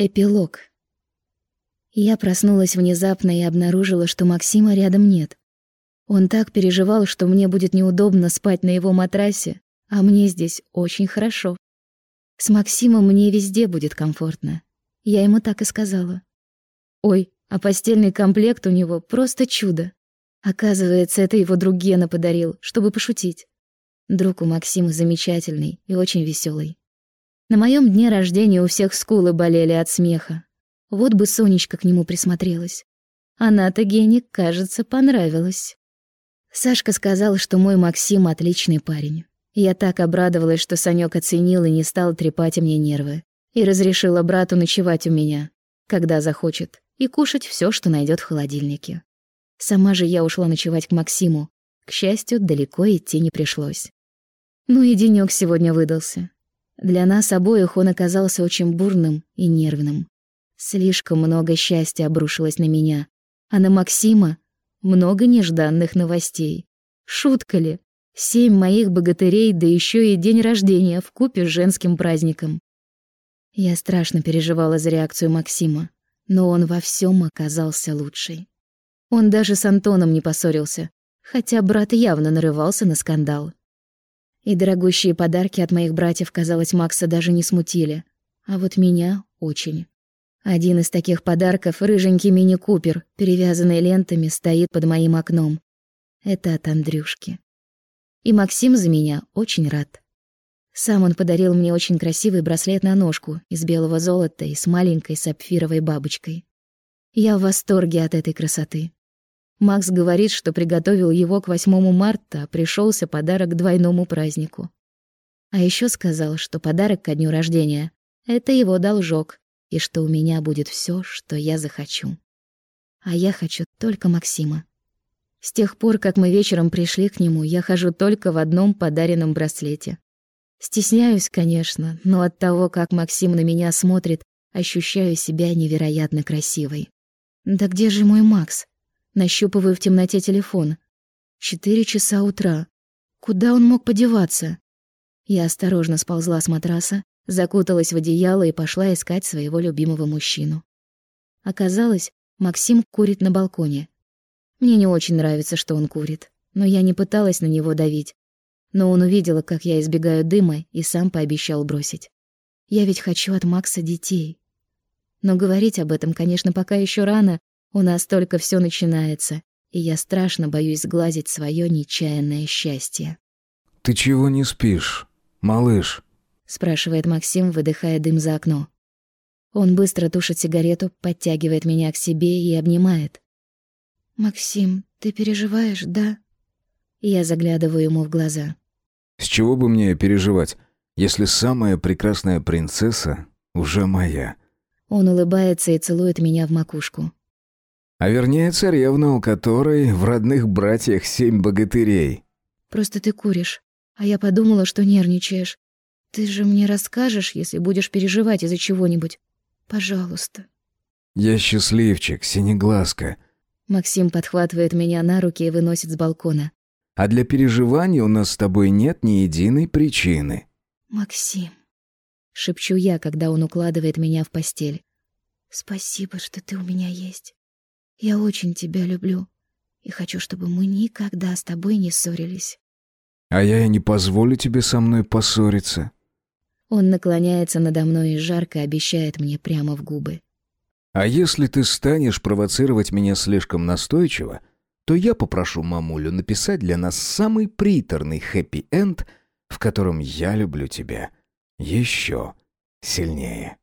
Эпилог. Я проснулась внезапно и обнаружила, что Максима рядом нет. Он так переживал, что мне будет неудобно спать на его матрасе, а мне здесь очень хорошо. С Максимом мне везде будет комфортно. Я ему так и сказала. Ой, а постельный комплект у него просто чудо. Оказывается, это его друг Гена подарил, чтобы пошутить. Друг у Максима замечательный и очень веселый. На моем дне рождения у всех скулы болели от смеха. Вот бы Сонечка к нему присмотрелась. Она-то Гене, кажется, понравилась. Сашка сказал, что мой Максим отличный парень. Я так обрадовалась, что Санёк оценил и не стал трепать мне нервы. И разрешила брату ночевать у меня, когда захочет, и кушать все, что найдет в холодильнике. Сама же я ушла ночевать к Максиму. К счастью, далеко идти не пришлось. Ну и денёк сегодня выдался. Для нас обоих он оказался очень бурным и нервным. Слишком много счастья обрушилось на меня, а на Максима много нежданных новостей. Шутка ли? Семь моих богатырей, да еще и день рождения в купе с женским праздником. Я страшно переживала за реакцию Максима, но он во всем оказался лучший. Он даже с Антоном не поссорился, хотя брат явно нарывался на скандал. И дорогущие подарки от моих братьев, казалось, Макса даже не смутили. А вот меня очень. Один из таких подарков — рыженький мини-купер, перевязанный лентами, стоит под моим окном. Это от Андрюшки. И Максим за меня очень рад. Сам он подарил мне очень красивый браслет на ножку из белого золота и с маленькой сапфировой бабочкой. Я в восторге от этой красоты. Макс говорит, что приготовил его к 8 марта, а пришелся подарок к двойному празднику. А еще сказал, что подарок ко дню рождения — это его должок, и что у меня будет все, что я захочу. А я хочу только Максима. С тех пор, как мы вечером пришли к нему, я хожу только в одном подаренном браслете. Стесняюсь, конечно, но от того, как Максим на меня смотрит, ощущаю себя невероятно красивой. Да где же мой Макс? Нащупываю в темноте телефон. Четыре часа утра. Куда он мог подеваться? Я осторожно сползла с матраса, закуталась в одеяло и пошла искать своего любимого мужчину. Оказалось, Максим курит на балконе. Мне не очень нравится, что он курит, но я не пыталась на него давить. Но он увидел, как я избегаю дыма, и сам пообещал бросить. Я ведь хочу от Макса детей. Но говорить об этом, конечно, пока еще рано, у нас только все начинается, и я страшно боюсь сглазить свое нечаянное счастье. «Ты чего не спишь, малыш?» — спрашивает Максим, выдыхая дым за окно. Он быстро тушит сигарету, подтягивает меня к себе и обнимает. «Максим, ты переживаешь, да?» Я заглядываю ему в глаза. «С чего бы мне переживать, если самая прекрасная принцесса уже моя?» Он улыбается и целует меня в макушку. А вернее, царевна, у которой в родных братьях семь богатырей. Просто ты куришь, а я подумала, что нервничаешь. Ты же мне расскажешь, если будешь переживать из-за чего-нибудь. Пожалуйста. Я счастливчик, синеглазка. Максим подхватывает меня на руки и выносит с балкона. А для переживаний у нас с тобой нет ни единой причины. Максим, шепчу я, когда он укладывает меня в постель. Спасибо, что ты у меня есть. Я очень тебя люблю и хочу, чтобы мы никогда с тобой не ссорились. А я и не позволю тебе со мной поссориться. Он наклоняется надо мной и жарко обещает мне прямо в губы. А если ты станешь провоцировать меня слишком настойчиво, то я попрошу мамулю написать для нас самый приторный хэппи-энд, в котором я люблю тебя еще сильнее.